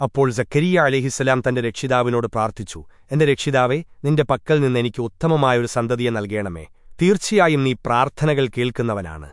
അപ്പോൾ സക്കരിയ അലിഹിസ്സലാം തന്റെ രക്ഷിതാവിനോട് പ്രാർത്ഥിച്ചു എന്റെ രക്ഷിതാവേ നിന്റെ പക്കൽ നിന്ന് എനിക്ക് ഉത്തമമായൊരു സന്തതിയെ നൽകേണമേ. തീർച്ചയായും നീ പ്രാർത്ഥനകൾ കേൾക്കുന്നവനാണ്.